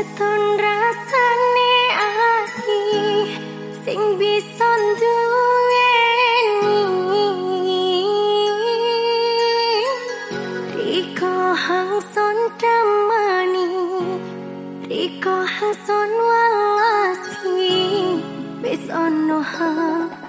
setun rasane ati sing bisa duweni riko hangson temani riko hangson walasi bis ono hangson